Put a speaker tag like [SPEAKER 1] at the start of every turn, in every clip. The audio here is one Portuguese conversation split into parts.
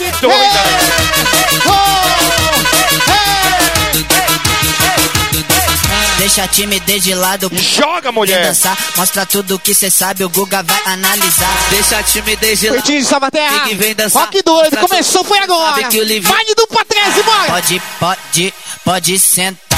[SPEAKER 1] que doida!
[SPEAKER 2] Deixa a timidez de lado.
[SPEAKER 1] Joga, mulher!
[SPEAKER 2] dançar, mostra tudo que cê sabe, o Guga vai analisar. Deixa a timidez de lado.
[SPEAKER 3] Peitinho de Salvaterra.
[SPEAKER 2] Fique, vem dançar.
[SPEAKER 3] Ó que doido, começou, foi agora.
[SPEAKER 2] Que
[SPEAKER 3] Baile do Patrese, bora.
[SPEAKER 2] Pode, pode, pode sentar.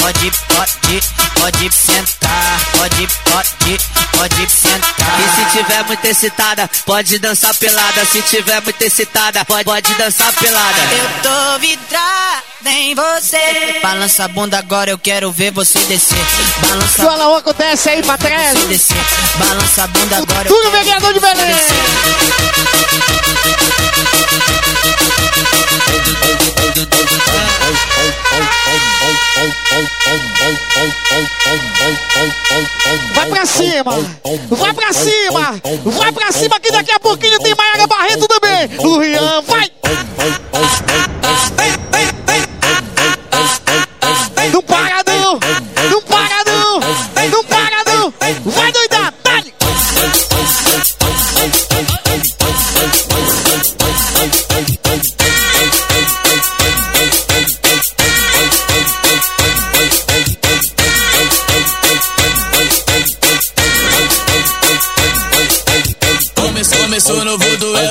[SPEAKER 2] Pode, pode, pode sentar. Pode, pode, pode sentar. E se tiver muito excitada, pode dançar pelada. Se tiver muito excitada, pode, pode dançar pelada. Eu tô vidrada em você. Balança a bunda agora, eu quero ver você descer. Balança a
[SPEAKER 3] Fala o que acontece aí,
[SPEAKER 2] você
[SPEAKER 3] Patrese.
[SPEAKER 2] descer. Balança a bunda agora. eu
[SPEAKER 3] Tudo
[SPEAKER 2] quero
[SPEAKER 3] vereador de
[SPEAKER 2] ver você
[SPEAKER 3] Belém. Vai pra cima. Vai pra cima. Vai pra cima que daqui a pouquinho tem Maiara Barreto também. O Rian, vai.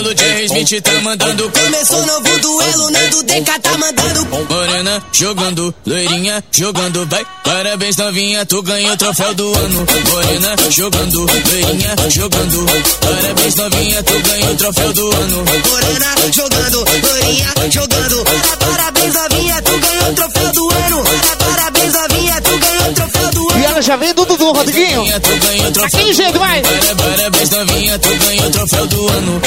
[SPEAKER 4] Duelo, Jerry Smith tá mandando.
[SPEAKER 5] Começou novo duelo, Nando DK tá mandando.
[SPEAKER 4] Morena jogando, loirinha jogando, vai. Parabéns novinha, tu ganhou o troféu do ano. Morena jogando, loirinha jogando. Parabéns novinha, tu ganhou o troféu do ano.
[SPEAKER 5] Morena jogando, loirinha jogando. Para- Parabéns, novinha, tu ganhou o troféu do ano. Para- Parabéns, novinha, tu ganhou o troféu do ano.
[SPEAKER 3] E ela já vem do Dudu, Rodriguinho.
[SPEAKER 4] Novinha, tu ganhou o troféu
[SPEAKER 3] Aquele jeito, vai.
[SPEAKER 4] Para- Parabéns novinha, tu ganhou o troféu do ano.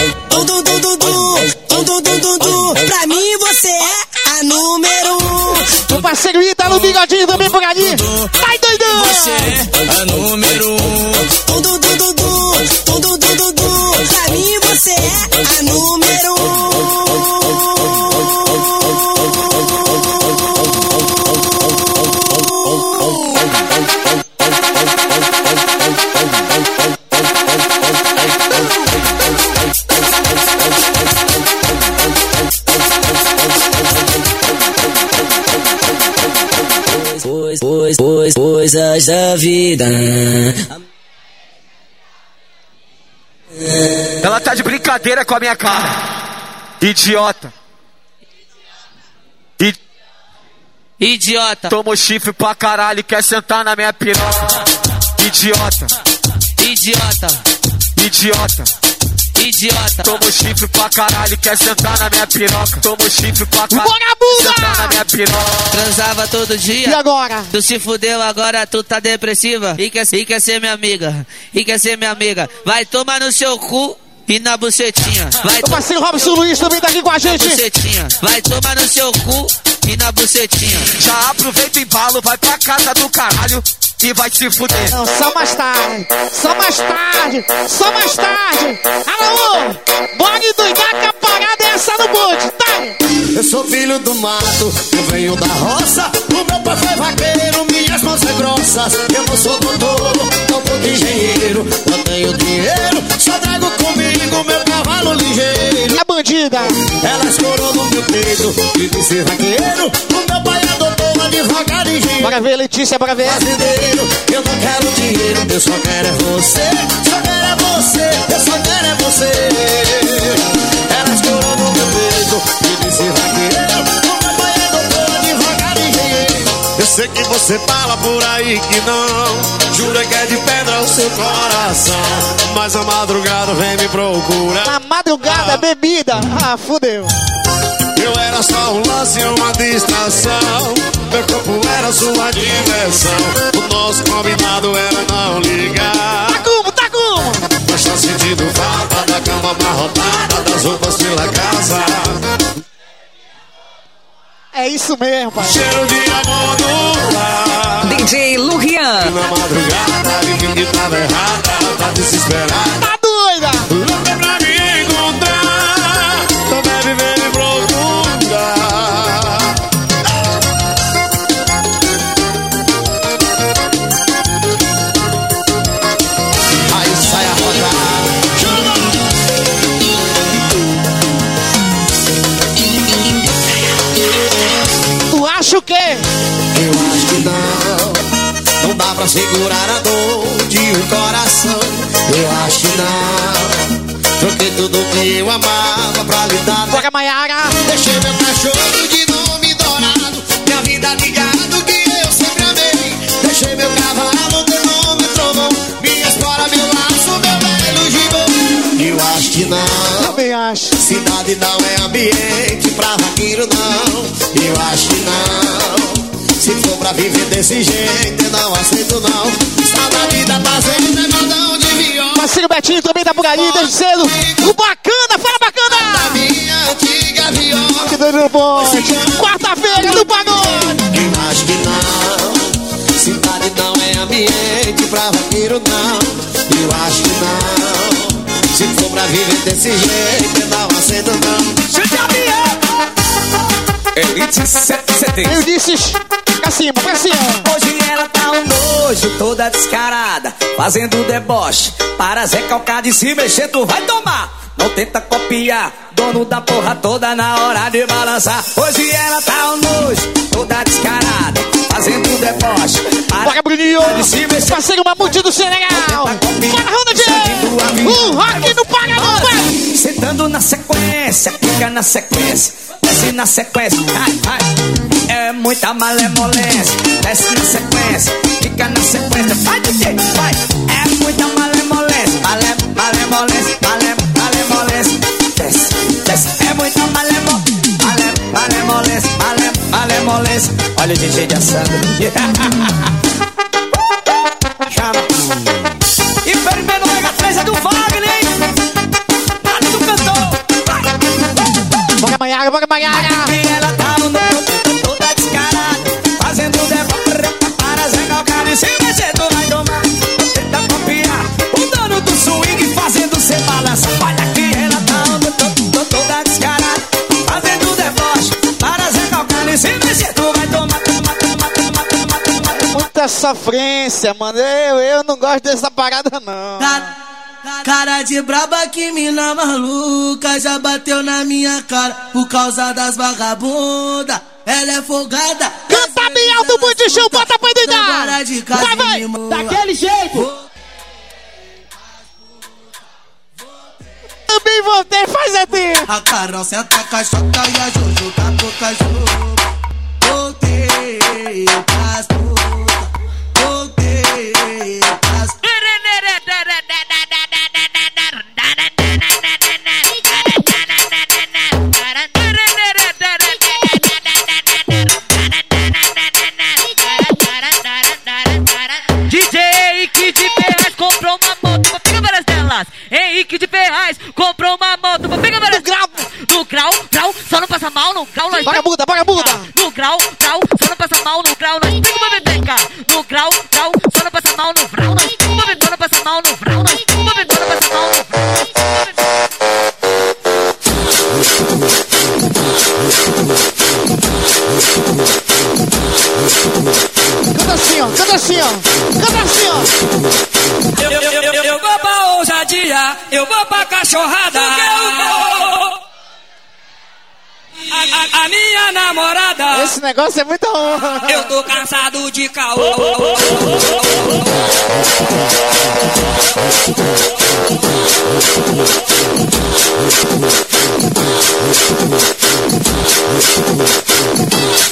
[SPEAKER 5] Tum, tum, tum, tum, tum. Pra mim você é a número um.
[SPEAKER 3] O parceiro Ita no bigodinho também por ali. Vai doidão.
[SPEAKER 4] Você é a número um.
[SPEAKER 5] Tum, tum, tum, tum,
[SPEAKER 6] coisas da vida.
[SPEAKER 1] Ela tá de brincadeira com a minha cara. Idiota. E
[SPEAKER 2] Idiota,
[SPEAKER 1] tomou chifre pra caralho e quer sentar na minha piroca. Idiota,
[SPEAKER 2] idiota,
[SPEAKER 1] idiota.
[SPEAKER 2] Idiota.
[SPEAKER 1] Tomou chifre pra caralho e quer sentar na minha piroca. Tomou chifre pra caralho.
[SPEAKER 3] Vagabunda!
[SPEAKER 1] Sentar na minha piroca.
[SPEAKER 2] Transava todo
[SPEAKER 3] E
[SPEAKER 2] dia.
[SPEAKER 3] agora?
[SPEAKER 2] Tu se fudeu agora, tu tá depressiva. E quer, e quer ser minha amiga. E quer ser minha amiga. Vai tomar no seu cu e na bucetinha. Vai
[SPEAKER 3] O parceiro Robson Luiz também tá aqui com a gente.
[SPEAKER 2] bucetinha. Vai tomar no seu cu e na bucetinha.
[SPEAKER 1] Já aproveita o embalo, vai pra casa do caralho e vai se fuder.
[SPEAKER 3] Não, só mais tarde. Só mais tarde. Só mais tarde. Alô, bora doidar que a parada é essa no bote. Tá?
[SPEAKER 7] Eu sou filho do mato, eu venho da roça. O meu pai foi vaqueiro, minhas mãos são grossas. Eu não sou doutor, não sou engenheiro. Não tenho dinheiro, só trago comigo meu cavalo ligeiro.
[SPEAKER 3] É bandida.
[SPEAKER 7] Ela escorou no meu peito e disse vaqueiro. O meu pai é e engenheiro.
[SPEAKER 3] Bora ver, Letícia, bora ver.
[SPEAKER 7] Fazendeiro, eu não quero dinheiro, eu só quero é você. Só quero é você, eu só quero é você. Ela escorou no meu peito e disse vaqueiro. Eu sei que você fala por aí que não. Jura que é de pedra o seu coração. Mas a madrugada vem me procurar.
[SPEAKER 3] Na madrugada, bebida. Ah, fudeu.
[SPEAKER 7] Eu era só um lance, uma distração. Meu corpo era sua diversão. O nosso combinado era não ligar.
[SPEAKER 3] Tá como, tá como?
[SPEAKER 7] Mas tá sentindo falta da cama amarrotada, das roupas pela casa.
[SPEAKER 3] É isso mesmo, pai.
[SPEAKER 7] Cheiro de amor no ar.
[SPEAKER 8] DJ Lurian.
[SPEAKER 7] Na madrugada, que tava errada, tá desesperada.
[SPEAKER 3] Quê?
[SPEAKER 7] Eu acho que não. Não dá pra segurar a dor de um coração. Eu acho que não. Troquei tudo que eu amava pra lhe dar.
[SPEAKER 3] Bora, Maiara.
[SPEAKER 7] Deixei meu cachorro de nome dourado. Minha vida ligado Eu acho que não.
[SPEAKER 3] Também acho.
[SPEAKER 7] Cidade não é ambiente pra vaqueiro, não. Eu acho que não. Se for pra viver desse jeito, eu não aceito, não. Saudade da fazenda é modão de viola.
[SPEAKER 3] Parceiro Betinho também tá por aí, desde cedo. O bacana, fala
[SPEAKER 7] Da
[SPEAKER 3] bacana!
[SPEAKER 7] minha antiga viola.
[SPEAKER 3] Que doido no. Quarta-feira no pagode.
[SPEAKER 7] Eu acho que não. Cidade não é ambiente pra vaqueiro, não. Pra viver desse jeito, eu não aceito, não.
[SPEAKER 8] Elite 770.
[SPEAKER 3] Eu disse, pra cima, pra cima.
[SPEAKER 8] Hoje ela tá um nojo, toda descarada, fazendo deboche. Para Zé Calcar de se mexer, tu vai tomar. Não tenta copiar, dono da porra toda na hora de balançar. Hoje ela tá um nojo, toda descarada, fazendo deboche. Para
[SPEAKER 3] Bora, Bruninho. Parceiro Mamute do Senegal. Bora, Ronald. O rock no pagode.
[SPEAKER 8] Sentando na sequência, fica na sequência, desce na sequência. Ai, ai. É muita malemolência, desce na sequência, fica na sequência. Vai, DJ, vai. É muita malemolência, malem, malemolência, malem, malemolência. Muita malemo, malem, malemolência, malem, malemolência. Olha o DJ de assando. Chama.
[SPEAKER 3] Sofrência, mano. Eu, eu não gosto dessa parada, não.
[SPEAKER 9] Cara, cara de braba que mina maluca já bateu na minha cara por causa das vagabundas. Ela é folgada.
[SPEAKER 3] Canta bem alto, Bundichão, bota pra doidar.
[SPEAKER 9] de
[SPEAKER 3] Vai, vai. Daquele jeito. Também voltei, faz a.
[SPEAKER 9] A Carol senta a chota e a Jojo tá pouca jogo. Voltei pras
[SPEAKER 10] Henrique de Ferraz comprou uma moto, vou pegar várias
[SPEAKER 3] No grau.
[SPEAKER 10] No grau, grau, só não passa mal, no grau nós
[SPEAKER 3] Vagabunda, vagabunda.
[SPEAKER 8] Eu vou pra cachorrada. A, a- a minha namorada,
[SPEAKER 3] Esse negócio é muito honra.
[SPEAKER 8] eu tô cansado de caô.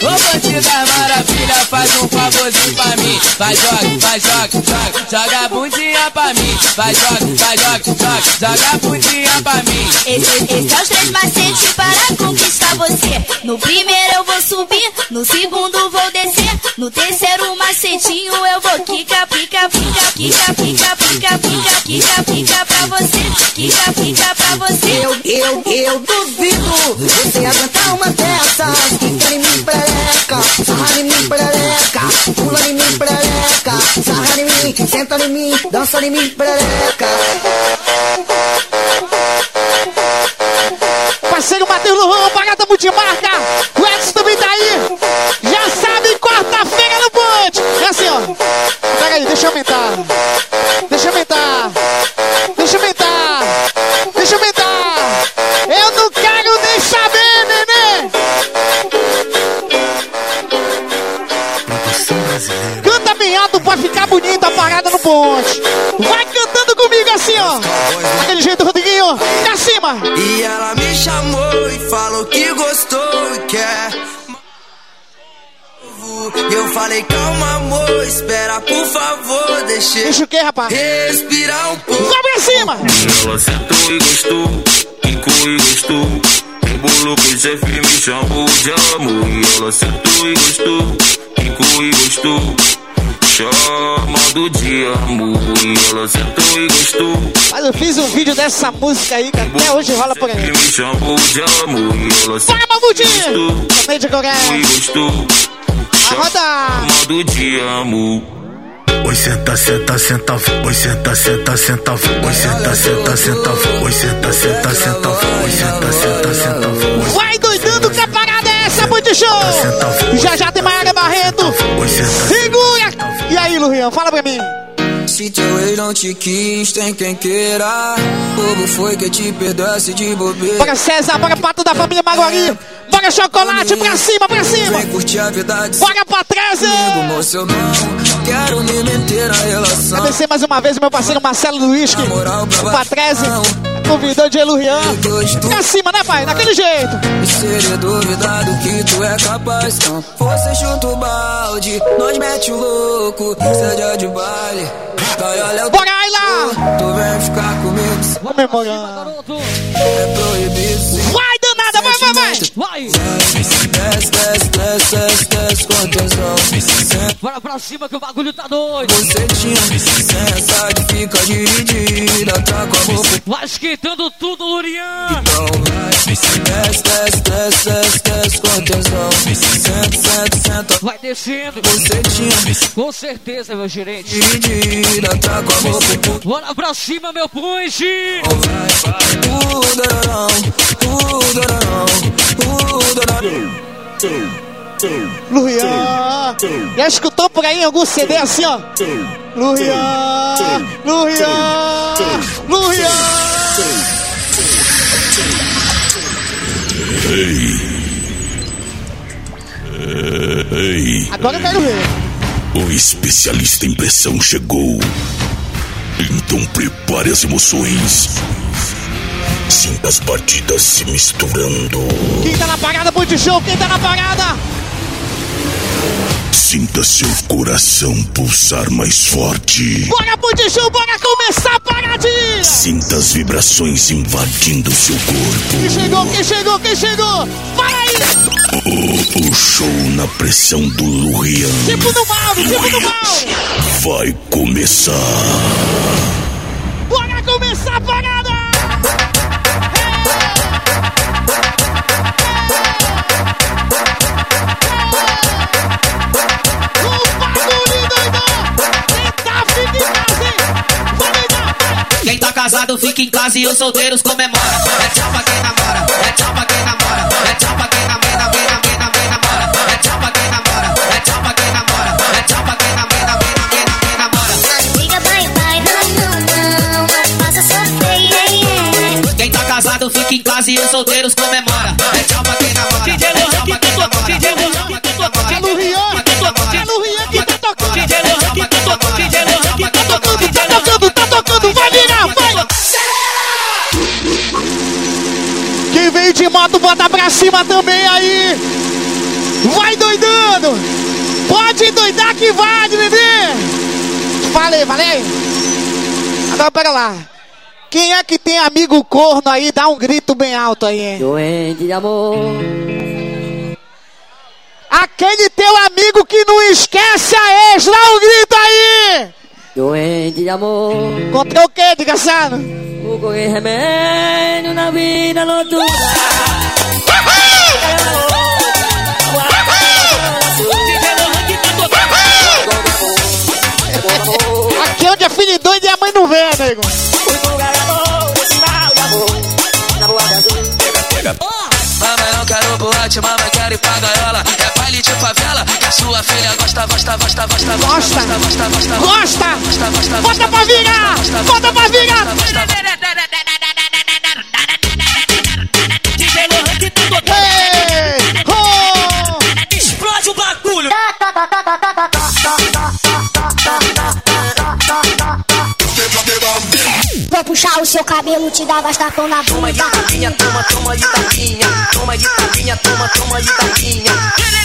[SPEAKER 11] Ô bandida maravilha, faz um favorzinho pra mim. Vai, joga, vai, joga, joga, joga a bundinha pra mim. Vai, joga, vai, joga, joga, joga a bundinha pra mim.
[SPEAKER 6] Esse, esse é os três macetes para conquistar você. No primeiro eu vou subir, no segundo vou descer. No terceiro macetinho eu vou quica, pica, pica, quica, pica, pica, pica, quica, pica pra você. Quica, pica pra você.
[SPEAKER 12] Eu, eu, eu duvido você aguentar uma dessas. Fica em mim, perereca, sarra em mim, perereca, pula em mim, perereca, sarra em mim, senta em mim, dança em mim, perereca.
[SPEAKER 3] Parceiro Matheus Luan, Parada Multimarca. O Edson também tá aí. Já sabe, quarta-feira no Band. É assim, ó. Pega aí, deixa eu aumentar. Aquele jeito, Rodriguinho. Pra cima.
[SPEAKER 11] E ela me chamou e falou que gostou e quer. E eu falei, calma, amor, espera, por favor, deixa.
[SPEAKER 3] Deixa o quê, rapaz?
[SPEAKER 11] Respirar um pouco.
[SPEAKER 3] Vai pra cima.
[SPEAKER 13] Ela sentou e gostou, quicou e gostou. Embolou com o chefe, me chamou de amor. E ela sentou e gostou, quicou e gostou. Chamado de amor. E ela sentou e gostou.
[SPEAKER 3] Mas eu fiz um vídeo dessa música aí que até hoje rola por aí.
[SPEAKER 13] Me chamou de amor. E ela
[SPEAKER 3] Bora, Mamudinho! Também de qualquer.
[SPEAKER 13] e gostou. Chamado de amor.
[SPEAKER 14] Oi, senta, senta, senta, oi, senta, senta, senta, oi, senta, senta, senta, oi, senta, senta, senta, oi, senta, senta, senta,
[SPEAKER 3] Vai doidando que a parada é essa, muito show! Já já tem Maíra Barreto! Segura! E aí, Luian, fala pra mim!
[SPEAKER 11] Se teu ex não te quis, tem quem queira. Bobo foi que te perdoasse de bobeira.
[SPEAKER 3] Bora César, bora Pato da família Maguari! Bora chocolate, pra cima, pra cima!
[SPEAKER 11] Vem curtir a vida de
[SPEAKER 3] Bora pra trás!
[SPEAKER 11] comigo, moço, não quero me meter na relação.
[SPEAKER 3] Agradecer mais uma vez o meu parceiro Marcelo Luiz, que o Patrese convidou de Luian. Pra cima, né, pai? Daquele jeito!
[SPEAKER 11] E seria duvidado que tu é capaz. Não. Você chuta o balde, nós mete o louco, seja de baile. Vai, olha o
[SPEAKER 3] Bora aí lá!
[SPEAKER 11] Tu vem ficar comigo,
[SPEAKER 3] Comemorando.
[SPEAKER 11] é proibido.
[SPEAKER 3] Vai, vai, vai, vai!
[SPEAKER 15] Vai!
[SPEAKER 11] Desce, desce, desce, desce, desce com. Senta
[SPEAKER 15] Bora pra cima que o bagulho tá doido!
[SPEAKER 11] você tinha, senta e fica dividida. Tá com a boca
[SPEAKER 15] Vai esquentando tudo, Lurian!
[SPEAKER 11] então vai. Desce, desce, desce, desce, desce com atenção. Senta, senta, senta.
[SPEAKER 15] Vai descendo!
[SPEAKER 11] Você tinha,
[SPEAKER 15] Com certeza, meu gerente!
[SPEAKER 11] dividida. Tá com a boca
[SPEAKER 15] Bora pra cima, meu punch!
[SPEAKER 11] O dororão, o dororão, o dororão.
[SPEAKER 3] Luian! Já escutou por aí algum CD assim, ó? Luian! Luian! Luian!
[SPEAKER 14] Ei,
[SPEAKER 3] Agora eu quero ver.
[SPEAKER 14] o especialista em pressão chegou. Então prepare as emoções. Sinta as batidas se misturando.
[SPEAKER 3] Quem tá na parada, muito show? Quem tá na parada?
[SPEAKER 14] Sinta seu coração pulsar mais forte.
[SPEAKER 3] Bora, show, bora começar a paradinha!
[SPEAKER 14] Sinta as vibrações invadindo seu corpo.
[SPEAKER 3] Quem chegou, quem chegou, quem chegou? Para aí!
[SPEAKER 14] O, o show na pressão do Lurian
[SPEAKER 3] Tipo do mal, tipo do mal!
[SPEAKER 14] vai começar.
[SPEAKER 3] Bora começar a parada!
[SPEAKER 2] Tá casado fica em casa e os solteiros comemora. É tchau pra quem namora, é tchau pra quem namora, é tchau pra quem namora, namora, namora, namora, namora. É tchau pra quem namora, é tchau pra quem namora, é tchau pra quem namora, namora, namora, namora.
[SPEAKER 16] Liga, vai, vai, não, não, não, faça sofrer.
[SPEAKER 2] Quem tá casado fica em casa e os solteiros comemora. É tchau pra quem namora, é tchau pra quem namora, é tchau pra quem namora.
[SPEAKER 3] Moto, bota pra cima também aí! Vai doidando! Pode doidar que vai, bebê! Falei, falei! Agora pera lá! Quem é que tem amigo corno aí? Dá um grito bem alto aí, hein?
[SPEAKER 2] Doente de amor.
[SPEAKER 3] Aquele teu amigo que não esquece a ex, dá um grito aí!
[SPEAKER 2] Doente de amor.
[SPEAKER 3] Encontrou o quê, desgraçado?
[SPEAKER 2] Vou correr remédio na vida noturna.
[SPEAKER 3] Aqui é onde é filho doido e a mãe não vê, nego.
[SPEAKER 11] Mamãe, eu quero boate, mamãe, quero ir pra gaiola. Sua filha gosta, gosta, gosta, gosta,
[SPEAKER 3] Gosta.
[SPEAKER 11] gosta, gosta, gosta,
[SPEAKER 3] Gosta!
[SPEAKER 11] gosta, gosta,
[SPEAKER 3] Bota pra virar! Bota pra virar! Ei! Oh!
[SPEAKER 2] Explode o bagulho.
[SPEAKER 17] puxar o seu cabelo, te dar bastapão na
[SPEAKER 18] Toma de
[SPEAKER 17] bunda.
[SPEAKER 18] tapinha, toma, toma de tapinha. Toma de tapinha, toma, toma de tapinha.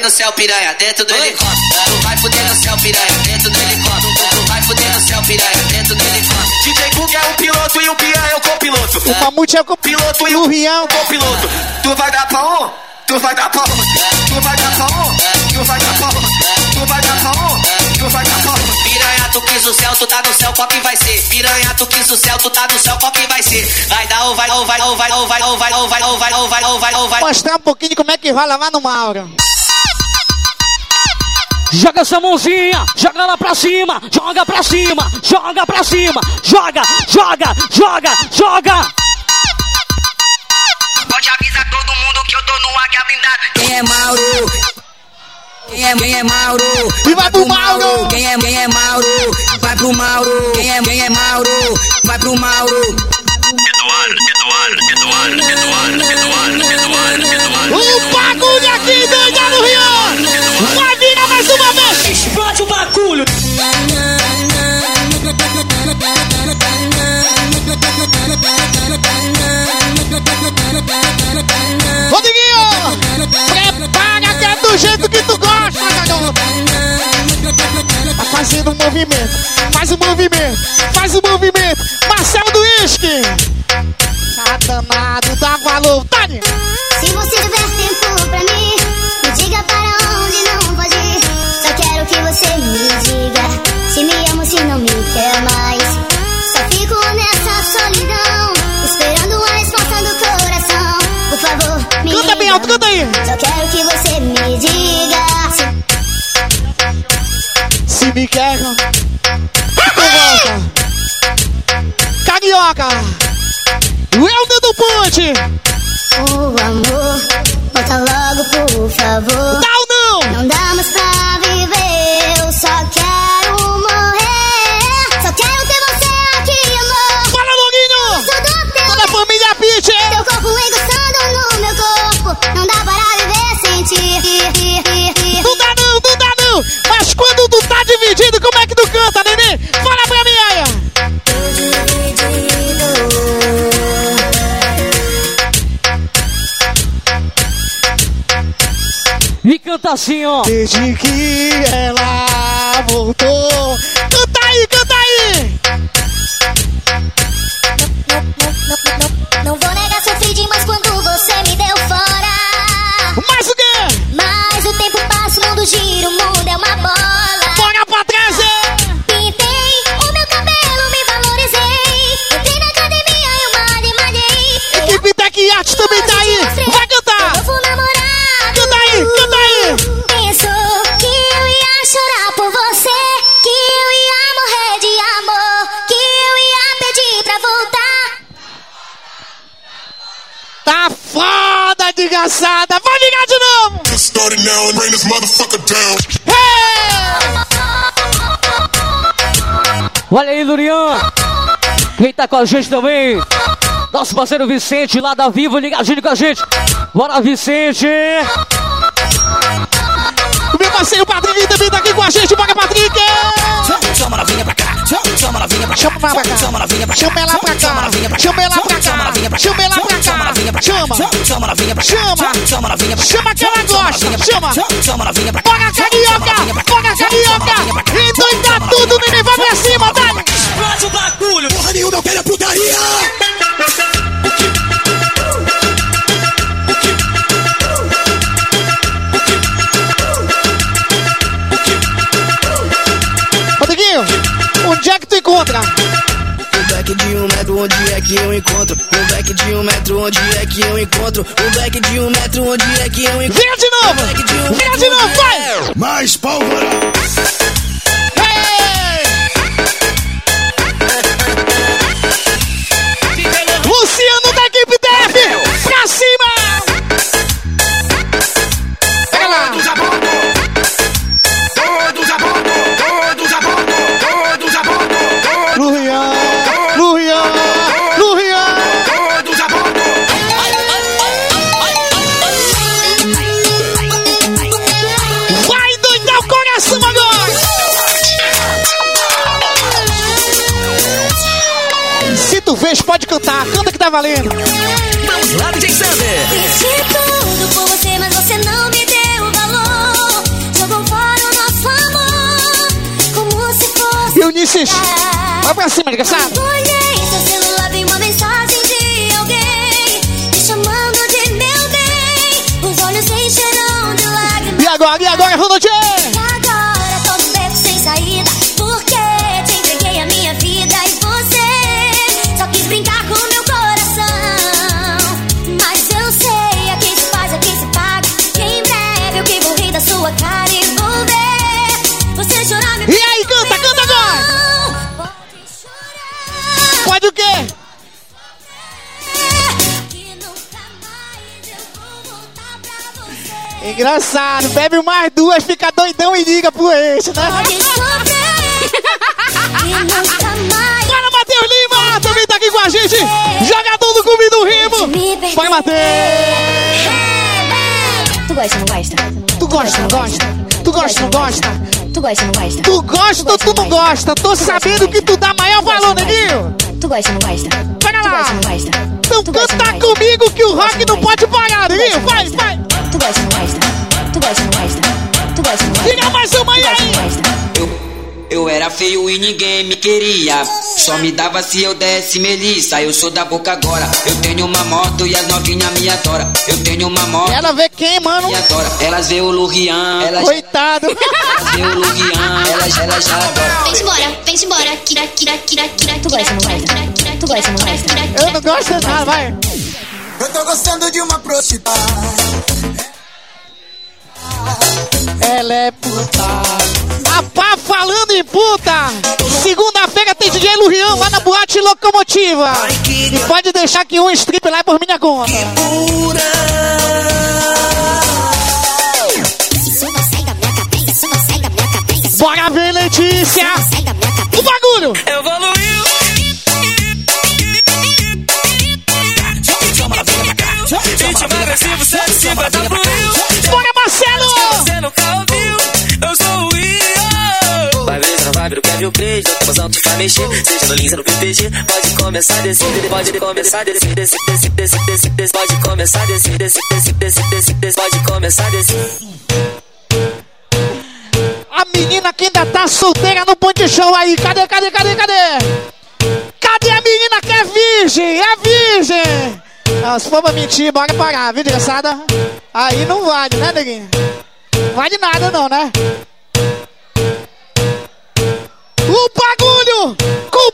[SPEAKER 2] Fuder no céu, piranha, dentro do helicóptero. Tu vai fuder no céu, piranha, dentro do helicóptero. Tu vai fuder no céu, piranha, dentro do helicóptero.
[SPEAKER 1] DJ Cook é o piloto e o Pia é o copiloto.
[SPEAKER 3] O Mamute é o
[SPEAKER 1] Piloto e o
[SPEAKER 3] Rian.
[SPEAKER 1] copiloto. Tu vai dar pra um, tu vai dar pra um, tu vai dar pra um, tu vai dar pra um, tu vai dar pra um, tu vai dar pra um.
[SPEAKER 2] Piranha, tu quis o céu, tu tá no céu, qual que vai ser? Piranha, tu quis o céu, tu tá no céu, qual que vai ser? Vai dar ou vai, ou vai, ou vai, ou vai, ou vai, ou vai, ou vai, ou vai, ou vai, ou vai.
[SPEAKER 3] Mostrar um pouquinho de como é que rola lá no Mauro.
[SPEAKER 15] Joga essa mãozinha, joga lá pra cima, joga pra cima, joga pra cima, joga, joga, joga, joga.
[SPEAKER 18] Pode avisar todo mundo que eu tô no águia blindado. Quem é Mauro? Quem é, quem é Mauro?
[SPEAKER 3] E vai pro Mauro.
[SPEAKER 18] Quem é, quem é Mauro? Vai pro Mauro. Quem é, quem é Mauro? Vai pro Mauro.
[SPEAKER 3] O bagulho aqui doido no Rio.
[SPEAKER 15] Explode o bagulho.
[SPEAKER 3] Rodriguinho, prepara que é do jeito que tu gosta, garoto. Tá fazendo um movimento, faz o movimento, faz o movimento. Marcel do Isque. Tá danado, dá valor. Tani.
[SPEAKER 17] Se você tiver tempo
[SPEAKER 3] bem alto, canta aí.
[SPEAKER 17] Só quero que você me diga se
[SPEAKER 3] Se me quer, tu volta. Carioca. Welder do Ponte.
[SPEAKER 17] o amor. Volta logo, por favor.
[SPEAKER 3] Dá ou 지요? 되시길 aí,
[SPEAKER 15] Lurian. Quem tá com a gente também? Nosso parceiro Vicente, lá da Vivo, ligadinho com a gente. Bora, Vicente.
[SPEAKER 3] O meu parceiro Patrick também tá aqui com a gente. Bora, Patrick.
[SPEAKER 18] Chama novinha pra cá. Chama novinha pra cá.
[SPEAKER 3] Chama ela pra cá.
[SPEAKER 18] Chama novinha pra cá.
[SPEAKER 3] Chama ela pra cá.
[SPEAKER 18] Chama novinha pra cá.
[SPEAKER 3] Chama ela pra cá.
[SPEAKER 18] Chama novinha pra cá.
[SPEAKER 3] Chama ela pra cá.
[SPEAKER 18] Chama novinha pra cá.
[SPEAKER 3] Chama.
[SPEAKER 18] Chama novinha pra cá.
[SPEAKER 3] Chama.
[SPEAKER 18] Chama novinha pra cá.
[SPEAKER 3] Chama que ela gosta.
[SPEAKER 18] novinha pra cá.
[SPEAKER 3] Chama.
[SPEAKER 18] Chama novinha pra cá.
[SPEAKER 3] Bora, carioca. Bora, carioca. Endoida tudo, neném. Vai pra cima,
[SPEAKER 15] bagulho.
[SPEAKER 7] Porra nenhuma, eu quero é putaria.
[SPEAKER 3] Rodriguinho, onde é que tu encontra?
[SPEAKER 18] Um back de um metro, onde é que eu encontro? Um back de um metro, onde é que eu encontro? Um back de um metro, onde é que eu encontro?
[SPEAKER 3] Vira de novo. Vira de novo, vai.
[SPEAKER 7] Mais pólvora.
[SPEAKER 3] Luciano valendo.
[SPEAKER 8] Vamos lá, DJ Sander.
[SPEAKER 16] Fiz de tudo por você, mas você não me deu valor. Jogou fora o nosso amor, como se fosse.
[SPEAKER 3] E vai pra cima, desgraçado.
[SPEAKER 16] Olhei seu celular, vi uma mensagem de alguém me chamando de meu bem. Os olhos se encheram de lágrimas.
[SPEAKER 3] E agora, e agora, Ronaldinho? Engraçado, bebe mais duas, fica doidão e liga pro ex, né? Bora, Matheus Lima! Também tá aqui com a gente! Jogador do Clube do Rimo! Vai, Matheus!
[SPEAKER 16] Tu gosta, não gosta?
[SPEAKER 3] Tu gosta, não gosta? Tu gosta, não gosta?
[SPEAKER 16] Tu gosta, não gosta?
[SPEAKER 3] Tu gosta ou tu não gosta? Tô sabendo que tu dá maior valor, neguinho!
[SPEAKER 16] Tu gosta, não gosta?
[SPEAKER 3] Pega lá! Então canta comigo que o rock não pode parar, neguinho! Vai, vai!
[SPEAKER 18] Eu, era feio e ninguém me queria. Só me dava se eu desse melissa. Eu sou da boca agora. Eu tenho uma moto e as novinhas me adoram. Eu tenho uma moto.
[SPEAKER 3] Ela vê quem, mano?
[SPEAKER 18] Me adora. Elas vê o Lurian. Elas,
[SPEAKER 3] Coitado!
[SPEAKER 18] elas vê o Lurian. Elas, elas já adoram.
[SPEAKER 16] Vem embora, vem embora. Kira, kira, kira, kira. Tu gosta, não gosta? Tu gosta, não gosta?
[SPEAKER 3] Eu não gosto de nada, vai!
[SPEAKER 11] Eu tô gostando de uma prostituta.
[SPEAKER 3] Ela é puta. Rapá, falando em puta! Segunda-feira tem DJ Lurian lá na boate locomotiva. E pode deixar que um strip lá é por minha conta. Bora ver, Letícia! O bagulho!
[SPEAKER 6] Evoluiu.
[SPEAKER 19] Mexer, seja no PPG, pode começar a descer, pode começar a descer, descer, descer, descer, descer, descer, pode começar a descer, descer, descer, descer, descer, descer, pode começar a descer.
[SPEAKER 3] A menina que ainda tá solteira no ponte show aí. Cadê, cadê, cadê, cadê? Cadê a menina que é virgem? É virgem! Ah, se for pra mentir, bora parar, viu, desgraçada? Aí não vale, né, neguinho? Não vale nada não, né? O bagulho com o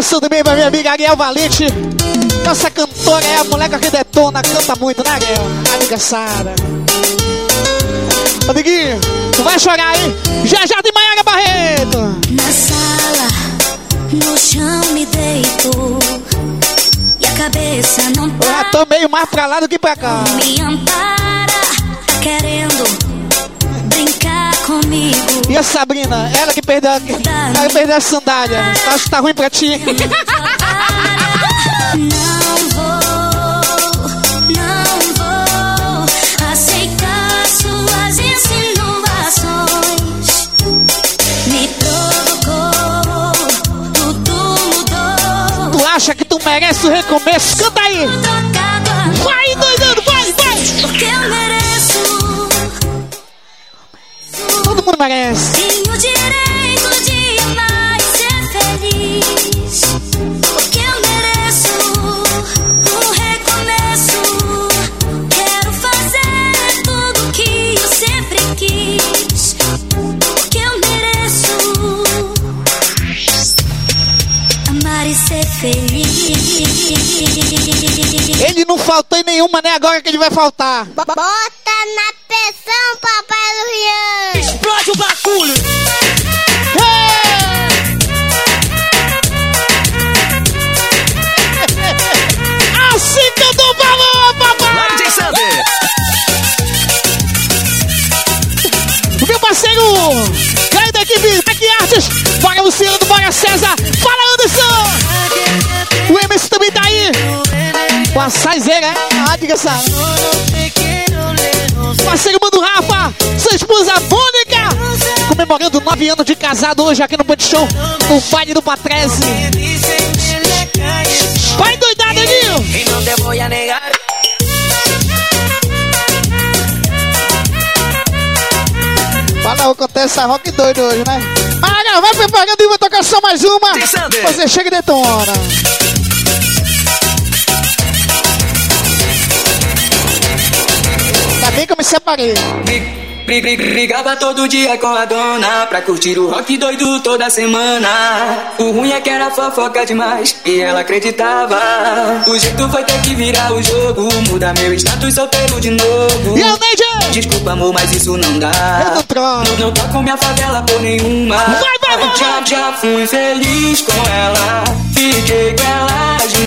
[SPEAKER 3] Um abração também pra minha amiga Ariel Valente. Nossa cantora é a moleca que detona, canta muito, né, Ariel? Amiga Sara. Amiguinho, tu vai chorar, hein? Já já tem Maiara Barreto.
[SPEAKER 16] Na sala, no chão me deito. E a cabeça não
[SPEAKER 3] Eu já tô meio mais pra lá do que pra cá.
[SPEAKER 16] me ampara.
[SPEAKER 3] E a Sabrina, ela que perdeu, ela que perdeu a sandália. Acho que tá ruim pra ti.
[SPEAKER 16] Não vou, não vou aceitar suas insinuações. Me provocou, tudo mudou.
[SPEAKER 3] Tu acha que tu merece o recomeço? Canta aí! Todo faltou em nenhuma, né? Agora que ele vai faltar.
[SPEAKER 16] Bota na pressão, papai do Rian.
[SPEAKER 8] Explode o bagulho.
[SPEAKER 3] Assim que eu dou valor, papai!
[SPEAKER 8] DJ Sander.
[SPEAKER 3] Meu parceiro, ganho da equipe Aqui Artes, bora Luciano, bora César, fala Anderson! Com a Saizeira, é? Ah, diga essa. Parceiro Mano Rafa, sua esposa Mônica, comemorando nove anos de casado hoje aqui no Band Show, no baile do Patrese. Vai doidado,
[SPEAKER 8] te voy a negar.
[SPEAKER 3] Fala, acontece a rock doido hoje, né? Maga, vai preparando e vai tocar só mais uma. Você chega e detona. Bem que eu me separei.
[SPEAKER 8] Bri- bri- Brigava todo dia com a dona pra curtir o rock doido toda semana. O ruim é que era fofoca demais e ela acreditava. O jeito foi ter que virar o jogo, mudar meu status solteiro de novo.
[SPEAKER 3] E?
[SPEAKER 8] Desculpa, amor, mas isso não dá.
[SPEAKER 3] Eu não troco.
[SPEAKER 8] Não toco minha favela por nenhuma.
[SPEAKER 3] Vai, vai, vai,
[SPEAKER 8] Já, já fui feliz com ela, fiquei com ela.